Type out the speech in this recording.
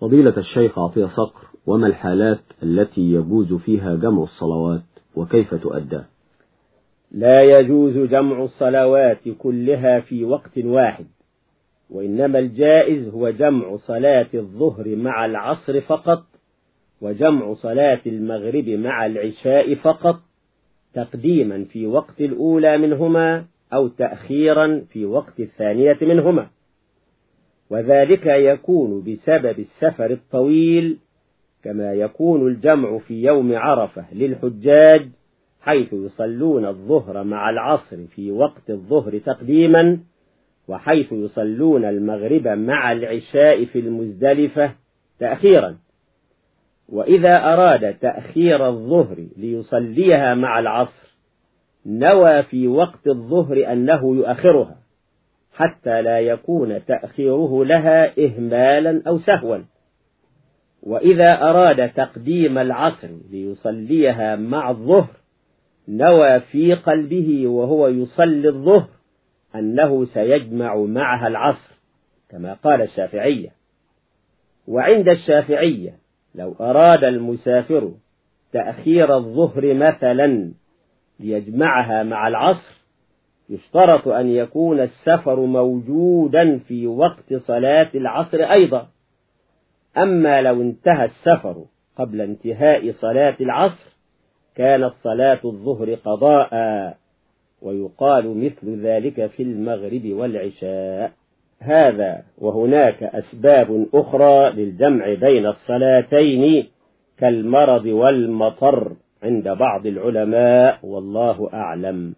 فضيلة الشيخ عطية صقر وما الحالات التي يجوز فيها جمع الصلوات وكيف تؤدى؟ لا يجوز جمع الصلوات كلها في وقت واحد وإنما الجائز هو جمع صلاة الظهر مع العصر فقط وجمع صلاة المغرب مع العشاء فقط تقديما في وقت الأولى منهما أو تأخيرا في وقت الثانية منهما. وذلك يكون بسبب السفر الطويل كما يكون الجمع في يوم عرفة للحجاج حيث يصلون الظهر مع العصر في وقت الظهر تقديما وحيث يصلون المغرب مع العشاء في المزدلفة تأخيرا. وإذا أراد تأخير الظهر ليصليها مع العصر نوى في وقت الظهر أنه يؤخرها. حتى لا يكون تأخيره لها إهمالا أو سهوا. وإذا أراد تقديم العصر ليصليها مع الظهر نوى في قلبه وهو يصلي الظهر أنه سيجمع معها العصر كما قال الشافعية. وعند الشافعية لو أراد المسافر تأخير الظهر مثلا ليجمعها مع العصر يشترط أن يكون السفر موجودا في وقت صلاة العصر أيضا. أما لو انتهى السفر قبل انتهاء صلاة العصر كانت صلاة الظهر قضاء ويقال مثل ذلك في المغرب والعشاء. هذا وهناك أسباب أخرى للجمع بين الصلاتين كالمرض والمطر عند بعض العلماء والله أعلم.